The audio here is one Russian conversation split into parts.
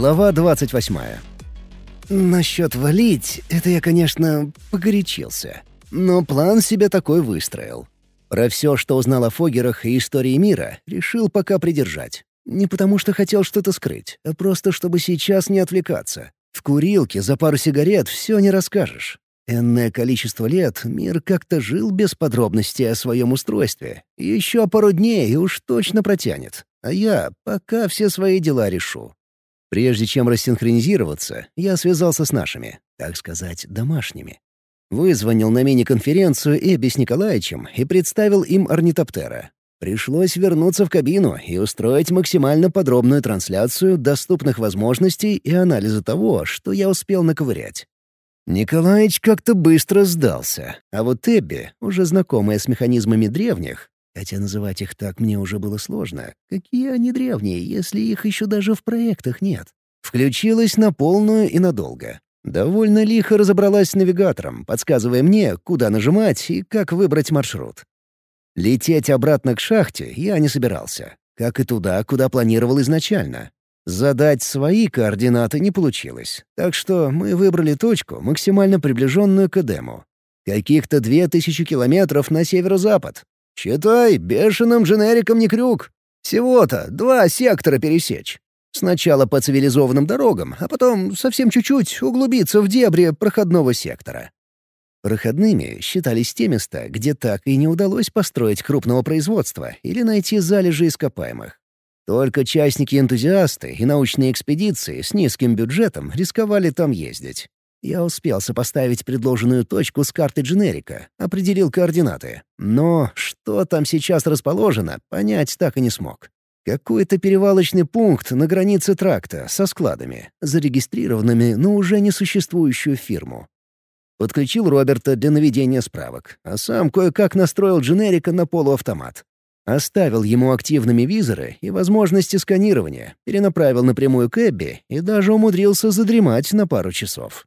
Глава 28. Насчет валить — это я, конечно, погорячился. Но план себе такой выстроил. Про все, что узнал о Фогерах и истории мира, решил пока придержать. Не потому что хотел что-то скрыть, а просто чтобы сейчас не отвлекаться. В курилке за пару сигарет все не расскажешь. Энное количество лет мир как-то жил без подробностей о своем устройстве. Еще пару дней и уж точно протянет. А я пока все свои дела решу. Прежде чем рассинхронизироваться, я связался с нашими, так сказать, домашними. Вызвонил на мини-конференцию Эбби с Николаевичем и представил им орнитоптера. Пришлось вернуться в кабину и устроить максимально подробную трансляцию доступных возможностей и анализа того, что я успел наковырять. Николаевич как-то быстро сдался, а вот Эбби, уже знакомая с механизмами древних, хотя называть их так мне уже было сложно, какие они древние, если их еще даже в проектах нет, включилась на полную и надолго. Довольно лихо разобралась с навигатором, подсказывая мне, куда нажимать и как выбрать маршрут. Лететь обратно к шахте я не собирался, как и туда, куда планировал изначально. Задать свои координаты не получилось, так что мы выбрали точку, максимально приближенную к Эдему. Каких-то две тысячи километров на северо-запад. Считай, бешеным дженериком не крюк. Всего-то два сектора пересечь. Сначала по цивилизованным дорогам, а потом совсем чуть-чуть углубиться в дебри проходного сектора. Проходными считались те места, где так и не удалось построить крупного производства или найти залежи ископаемых. Только частники-энтузиасты и научные экспедиции с низким бюджетом рисковали там ездить. Я успел сопоставить предложенную точку с картой дженерика, определил координаты. Но что там сейчас расположено, понять так и не смог. Какой-то перевалочный пункт на границе тракта со складами, зарегистрированными на уже несуществующую фирму. Подключил Роберта для наведения справок, а сам кое-как настроил дженерика на полуавтомат. Оставил ему активными визоры и возможности сканирования, перенаправил напрямую к Эбби и даже умудрился задремать на пару часов.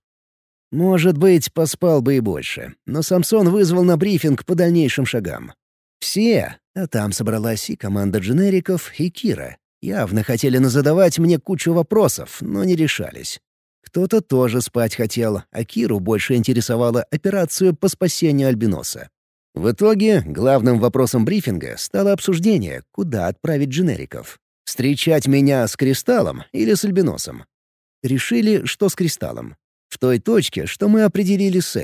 Может быть, поспал бы и больше, но Самсон вызвал на брифинг по дальнейшим шагам. Все, а там собралась и команда дженериков, и Кира, явно хотели назадавать мне кучу вопросов, но не решались. Кто-то тоже спать хотел, а Киру больше интересовала операцию по спасению Альбиноса. В итоге главным вопросом брифинга стало обсуждение, куда отправить дженериков. Встречать меня с Кристаллом или с Альбиносом. Решили, что с Кристаллом. В той точке, что мы определили с.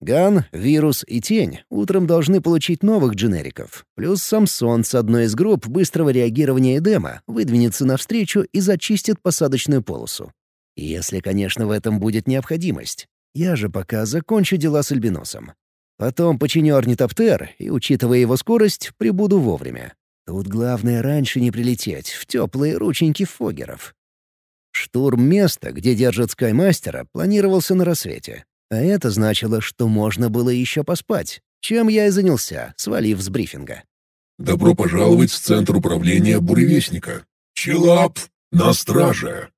Ган, Вирус и Тень утром должны получить новых дженериков. Плюс Самсон с одной из групп быстрого реагирования Эдема выдвинется навстречу и зачистит посадочную полосу. Если, конечно, в этом будет необходимость. Я же пока закончу дела с Альбиносом. Потом починю орнитоптер и, учитывая его скорость, прибуду вовремя. Тут главное раньше не прилететь в теплые рученьки фогеров. Штурм места, где держат Скаймастера, планировался на рассвете. А это значило, что можно было еще поспать, чем я и занялся, свалив с брифинга. «Добро пожаловать в Центр управления Буревестника. Челап на страже!»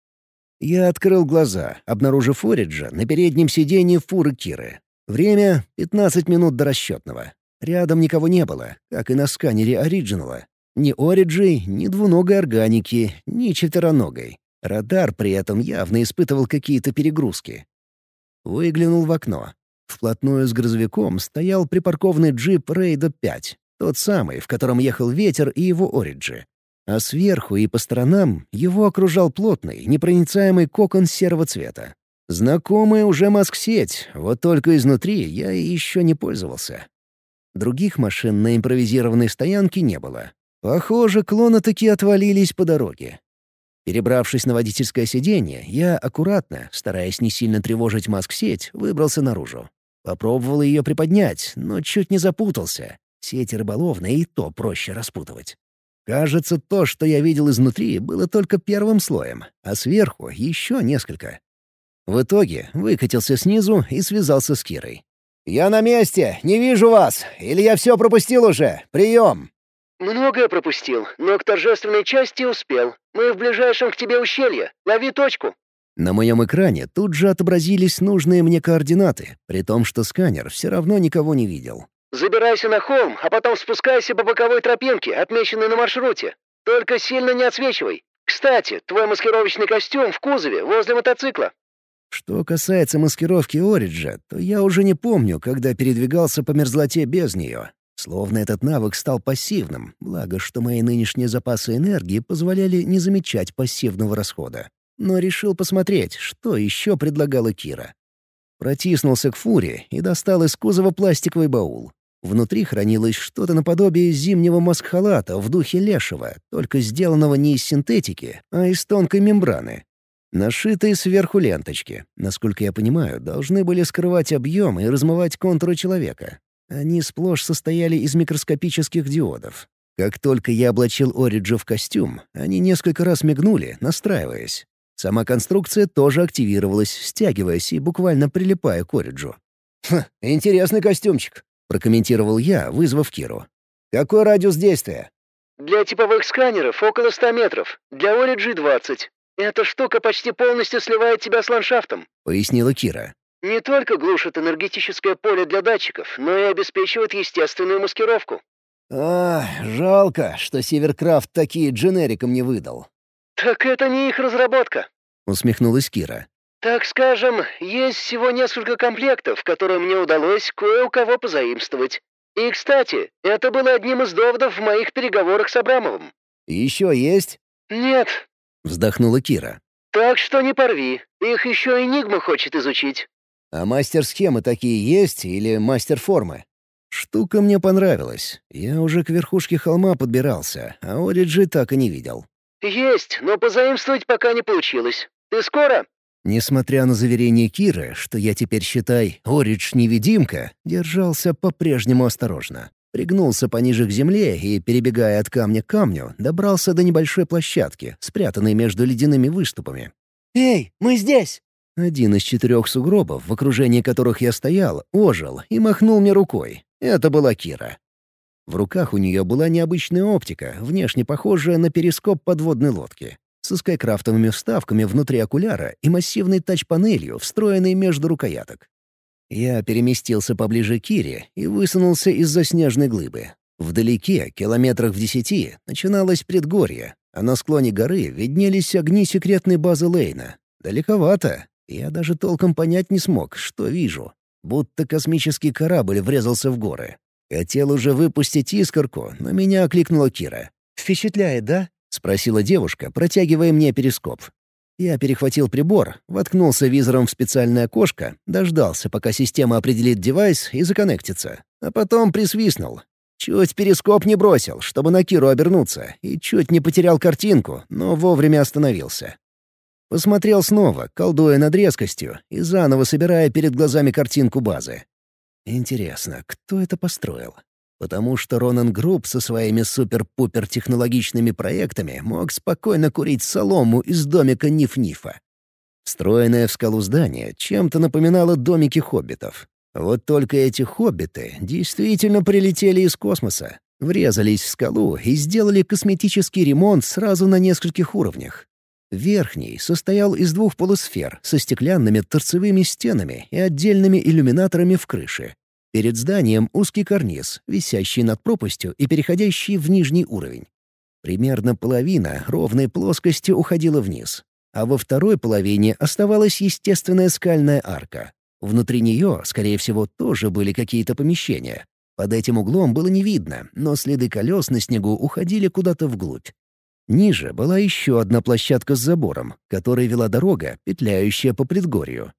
Я открыл глаза, обнаружив Ориджа на переднем сиденье фуры Киры. Время — 15 минут до расчетного. Рядом никого не было, как и на сканере Ориджинала. Ни Ориджей, ни двуногой органики, ни четвероногой. Радар при этом явно испытывал какие-то перегрузки. Выглянул в окно. Вплотную с грузовиком стоял припаркованный джип Рейда 5, тот самый, в котором ехал ветер и его Ориджи. А сверху и по сторонам его окружал плотный, непроницаемый кокон серого цвета. Знакомая уже маск-сеть, вот только изнутри я еще не пользовался. Других машин на импровизированной стоянке не было. Похоже, клоны таки отвалились по дороге. Перебравшись на водительское сиденье, я аккуратно, стараясь не сильно тревожить маск-сеть, выбрался наружу. Попробовал ее приподнять, но чуть не запутался. Сети рыболовные и то проще распутывать. Кажется, то, что я видел изнутри, было только первым слоем, а сверху еще несколько. В итоге выкатился снизу и связался с Кирой. «Я на месте! Не вижу вас! Или я все пропустил уже? Прием!» «Многое пропустил, но к торжественной части успел. Мы в ближайшем к тебе ущелье. Лови точку». На моем экране тут же отобразились нужные мне координаты, при том, что сканер все равно никого не видел. «Забирайся на холм, а потом спускайся по боковой тропинке, отмеченной на маршруте. Только сильно не отсвечивай. Кстати, твой маскировочный костюм в кузове возле мотоцикла». Что касается маскировки Ориджа, то я уже не помню, когда передвигался по мерзлоте без нее. Словно этот навык стал пассивным, благо что мои нынешние запасы энергии позволяли не замечать пассивного расхода. Но решил посмотреть, что еще предлагала Кира. Протиснулся к фуре и достал из кузова пластиковый баул. Внутри хранилось что-то наподобие зимнего маск-халата в духе лешего, только сделанного не из синтетики, а из тонкой мембраны. Нашитые сверху ленточки, насколько я понимаю, должны были скрывать объем и размывать контуры человека. Они сплошь состояли из микроскопических диодов. Как только я облачил Ориджа в костюм, они несколько раз мигнули, настраиваясь. Сама конструкция тоже активировалась, стягиваясь и буквально прилипая к Ориджу. «Хм, интересный костюмчик», — прокомментировал я, вызвав Киру. «Какой радиус действия?» «Для типовых сканеров около 100 метров, для Ориджи 20. Эта штука почти полностью сливает тебя с ландшафтом», — пояснила Кира. Не только глушит энергетическое поле для датчиков, но и обеспечивает естественную маскировку. А, жалко, что Северкрафт такие дженериком не выдал. Так это не их разработка, усмехнулась Кира. Так скажем, есть всего несколько комплектов, которые мне удалось кое у кого позаимствовать. И, кстати, это было одним из доводов в моих переговорах с Абрамовым. Еще есть? Нет, вздохнула Кира. Так что не порви, их еще Энигма хочет изучить. А мастер-схемы такие есть или мастер-формы? Штука мне понравилась. Я уже к верхушке холма подбирался, а Ориджи так и не видел. «Есть, но позаимствовать пока не получилось. Ты скоро?» Несмотря на заверение Киры, что я теперь, считай, Оридж-невидимка, держался по-прежнему осторожно. Пригнулся пониже к земле и, перебегая от камня к камню, добрался до небольшой площадки, спрятанной между ледяными выступами. «Эй, мы здесь!» Один из четырех сугробов, в окружении которых я стоял, ожил и махнул мне рукой. Это была Кира. В руках у нее была необычная оптика, внешне похожая на перископ подводной лодки, со скайкрафтовыми вставками внутри окуляра и массивной тач-панелью, встроенной между рукояток. Я переместился поближе к Кире и высунулся из-за снежной глыбы. Вдалеке, километрах в десяти, начиналось предгорье, а на склоне горы виднелись огни секретной базы Лейна. Далековато, я даже толком понять не смог, что вижу. Будто космический корабль врезался в горы. Хотел уже выпустить искорку, но меня окликнула Кира. «Впечатляет, да?» — спросила девушка, протягивая мне перископ. Я перехватил прибор, воткнулся визором в специальное окошко, дождался, пока система определит девайс и законнектится, а потом присвистнул. Чуть перископ не бросил, чтобы на Киру обернуться, и чуть не потерял картинку, но вовремя остановился. Посмотрел снова, колдуя над резкостью и заново собирая перед глазами картинку базы. Интересно, кто это построил? Потому что Ронан Group со своими супер-пупер технологичными проектами мог спокойно курить солому из домика Ниф-Нифа. Встроенное в скалу здание чем-то напоминало домики хоббитов. Вот только эти хоббиты действительно прилетели из космоса, врезались в скалу и сделали косметический ремонт сразу на нескольких уровнях. Верхний состоял из двух полусфер со стеклянными торцевыми стенами и отдельными иллюминаторами в крыше. Перед зданием узкий карниз, висящий над пропастью и переходящий в нижний уровень. Примерно половина ровной плоскости уходила вниз, а во второй половине оставалась естественная скальная арка. Внутри нее, скорее всего, тоже были какие-то помещения. Под этим углом было не видно, но следы колес на снегу уходили куда-то вглубь. Ниже была еще одна площадка с забором, которой вела дорога, петляющая по предгорью.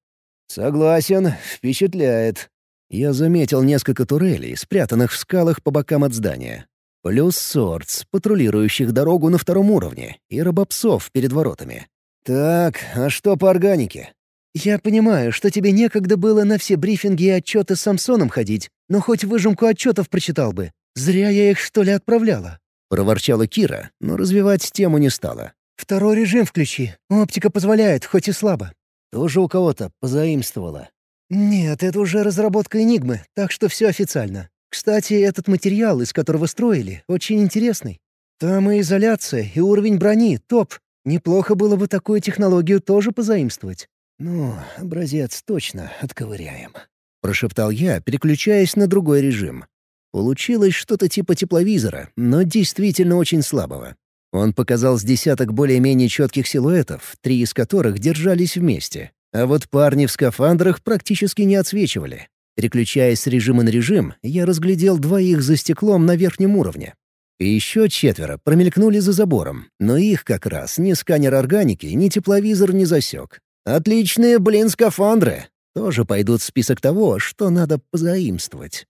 «Согласен, впечатляет». Я заметил несколько турелей, спрятанных в скалах по бокам от здания. Плюс сортс, патрулирующих дорогу на втором уровне, и робопсов перед воротами. «Так, а что по органике?» «Я понимаю, что тебе некогда было на все брифинги и отчеты с Самсоном ходить, но хоть выжимку отчетов прочитал бы. Зря я их, что ли, отправляла?» — проворчала Кира, но развивать тему не стала. «Второй режим включи. Оптика позволяет, хоть и слабо». «Тоже у кого-то позаимствовала?» «Нет, это уже разработка Энигмы, так что все официально. Кстати, этот материал, из которого строили, очень интересный. Там и изоляция, и уровень брони — топ. Неплохо было бы такую технологию тоже позаимствовать». «Ну, образец точно отковыряем», — прошептал я, переключаясь на другой режим. Получилось что-то типа тепловизора, но действительно очень слабого. Он показал с десяток более-менее четких силуэтов, три из которых держались вместе. А вот парни в скафандрах практически не отсвечивали. Переключаясь с режима на режим, я разглядел двоих за стеклом на верхнем уровне. И еще четверо промелькнули за забором, но их как раз ни сканер органики, ни тепловизор не засек. Отличные, блин, скафандры! Тоже пойдут в список того, что надо позаимствовать.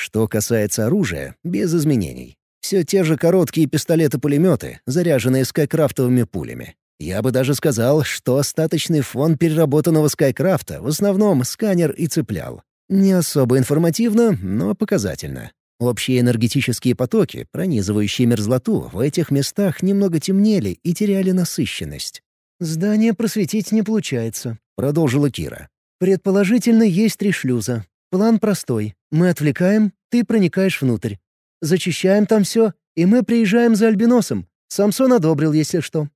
Что касается оружия, без изменений. Все те же короткие пистолеты-пулеметы, заряженные скайкрафтовыми пулями. Я бы даже сказал, что остаточный фон переработанного скайкрафта в основном сканер и цеплял. Не особо информативно, но показательно. Общие энергетические потоки, пронизывающие мерзлоту, в этих местах немного темнели и теряли насыщенность. «Здание просветить не получается», — продолжила Кира. «Предположительно, есть три шлюза. План простой. Мы отвлекаем, ты проникаешь внутрь. Зачищаем там все, и мы приезжаем за альбиносом. Самсон одобрил, если что».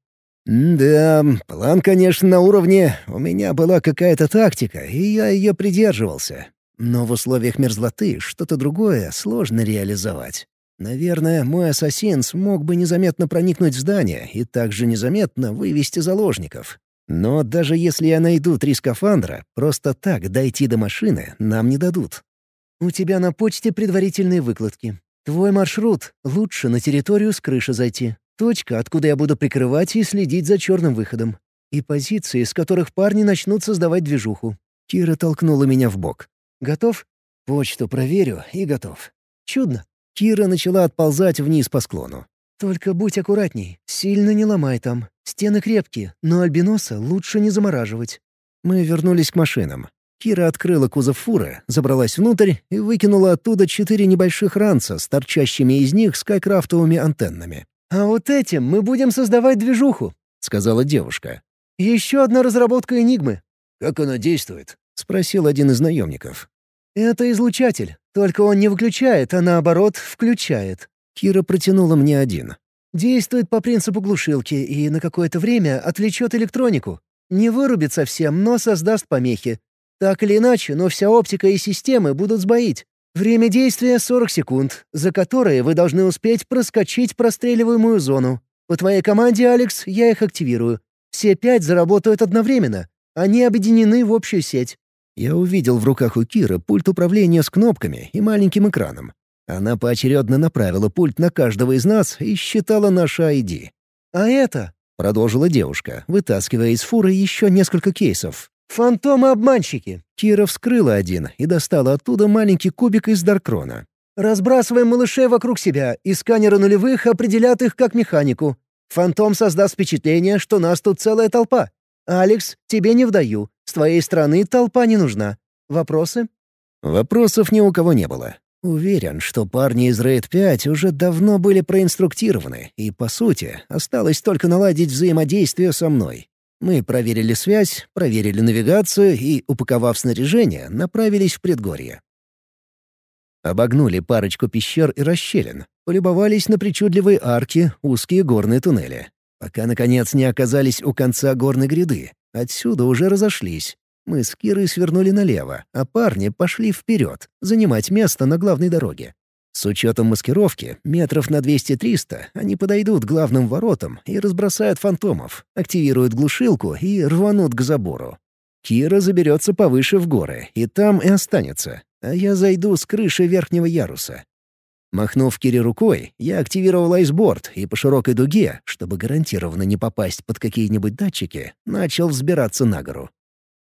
«Да, план, конечно, на уровне. У меня была какая-то тактика, и я ее придерживался. Но в условиях мерзлоты что-то другое сложно реализовать. Наверное, мой ассасин смог бы незаметно проникнуть в здание и также незаметно вывести заложников. Но даже если я найду три скафандра, просто так дойти до машины нам не дадут. «У тебя на почте предварительные выкладки. Твой маршрут — лучше на территорию с крыши зайти. Точка, откуда я буду прикрывать и следить за черным выходом. И позиции, с которых парни начнут создавать движуху». Кира толкнула меня в бок. «Готов?» «Почту проверю и готов». «Чудно». Кира начала отползать вниз по склону. «Только будь аккуратней, сильно не ломай там. Стены крепкие, но альбиноса лучше не замораживать». Мы вернулись к машинам. Кира открыла кузов фуры, забралась внутрь и выкинула оттуда четыре небольших ранца с торчащими из них скайкрафтовыми антеннами. «А вот этим мы будем создавать движуху», — сказала девушка. «Еще одна разработка Энигмы». «Как она действует?» — спросил один из наемников. «Это излучатель, только он не выключает, а наоборот включает». Кира протянула мне один. «Действует по принципу глушилки и на какое-то время отвлечет электронику. Не вырубит совсем, но создаст помехи. Так или иначе, но вся оптика и системы будут сбоить. Время действия — 40 секунд, за которые вы должны успеть проскочить простреливаемую зону. По твоей команде, Алекс, я их активирую. Все пять заработают одновременно. Они объединены в общую сеть. Я увидел в руках у Киры пульт управления с кнопками и маленьким экраном. Она поочередно направила пульт на каждого из нас и считала наш ID. «А это?» — продолжила девушка, вытаскивая из фуры еще несколько кейсов. «Фантомы-обманщики!» Кира вскрыла один и достала оттуда маленький кубик из Даркрона. «Разбрасываем малышей вокруг себя, и сканеры нулевых определят их как механику. Фантом создаст впечатление, что нас тут целая толпа. «Алекс, тебе не вдаю. С твоей стороны толпа не нужна. Вопросы?» Вопросов ни у кого не было. Уверен, что парни из Рейд 5 уже давно были проинструктированы, и, по сути, осталось только наладить взаимодействие со мной. Мы проверили связь, проверили навигацию и, упаковав снаряжение, направились в предгорье. Обогнули парочку пещер и расщелин, полюбовались на причудливые арки, узкие горные туннели пока, наконец, не оказались у конца горной гряды. Отсюда уже разошлись. Мы с Кирой свернули налево, а парни пошли вперед, занимать место на главной дороге. С учетом маскировки, метров на 200-300 они подойдут к главным воротам и разбросают фантомов, активируют глушилку и рванут к забору. Кира заберется повыше в горы, и там и останется, а я зайду с крыши верхнего яруса. Махнув Кире рукой, я активировал айсборд и по широкой дуге, чтобы гарантированно не попасть под какие-нибудь датчики, начал взбираться на гору.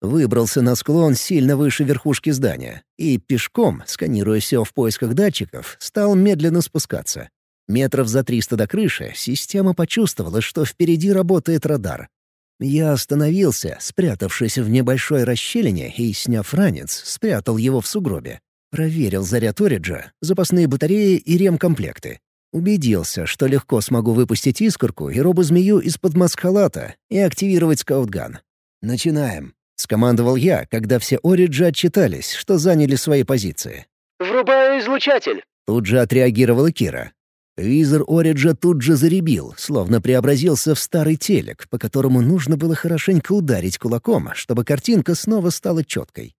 Выбрался на склон сильно выше верхушки здания и пешком, сканируя все в поисках датчиков, стал медленно спускаться. Метров за триста до крыши система почувствовала, что впереди работает радар. Я остановился, спрятавшись в небольшой расщелине и, сняв ранец, спрятал его в сугробе. Проверил заряд Ориджа, запасные батареи и ремкомплекты. Убедился, что легко смогу выпустить искорку и робозмею из-под маскалата и активировать скаутган. «Начинаем», — скомандовал я, когда все Ориджи отчитались, что заняли свои позиции. «Врубаю излучатель», — тут же отреагировала Кира. Визор Ориджа тут же заребил, словно преобразился в старый телек, по которому нужно было хорошенько ударить кулаком, чтобы картинка снова стала четкой.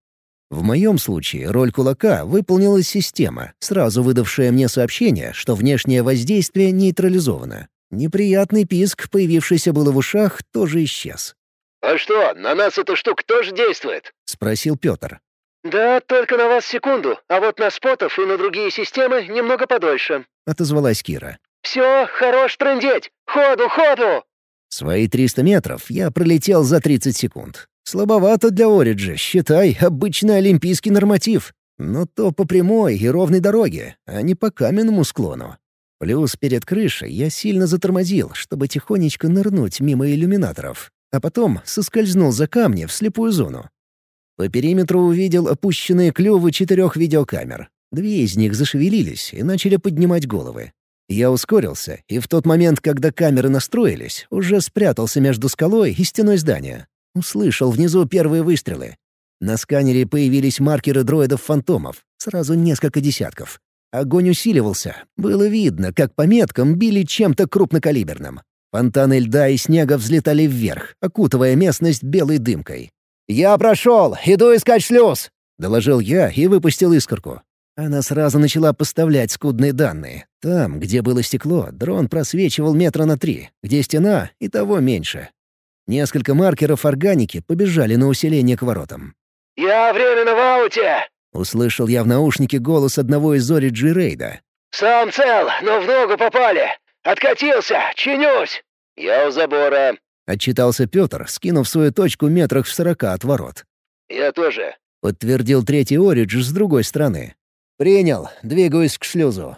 В моем случае роль кулака выполнила система, сразу выдавшая мне сообщение, что внешнее воздействие нейтрализовано. Неприятный писк, появившийся было в ушах, тоже исчез. «А что, на нас эта штука тоже действует?» — спросил Петр. «Да, только на вас секунду, а вот на спотов и на другие системы немного подольше», — отозвалась Кира. «Все, хорош трындеть! Ходу, ходу!» Свои 300 метров я пролетел за 30 секунд. Слабовато для Ориджа, считай, обычный олимпийский норматив. Но то по прямой и ровной дороге, а не по каменному склону. Плюс перед крышей я сильно затормозил, чтобы тихонечко нырнуть мимо иллюминаторов, а потом соскользнул за камни в слепую зону. По периметру увидел опущенные клювы четырех видеокамер. Две из них зашевелились и начали поднимать головы. Я ускорился, и в тот момент, когда камеры настроились, уже спрятался между скалой и стеной здания. Услышал внизу первые выстрелы. На сканере появились маркеры дроидов-фантомов, сразу несколько десятков. Огонь усиливался. Было видно, как по меткам били чем-то крупнокалиберным. Фонтаны льда и снега взлетали вверх, окутывая местность белой дымкой. «Я прошел! Иду искать шлюз!» — доложил я и выпустил искорку. Она сразу начала поставлять скудные данные. Там, где было стекло, дрон просвечивал метра на три, где стена — и того меньше. Несколько маркеров органики побежали на усиление к воротам. «Я временно в ауте!» — услышал я в наушнике голос одного из Зори Джирейда. «Сам цел, но в ногу попали! Откатился! Чинюсь!» «Я у забора!» — отчитался Петр, скинув свою точку метрах в сорока от ворот. «Я тоже», — подтвердил третий Оридж с другой стороны. «Принял. Двигаюсь к шлюзу.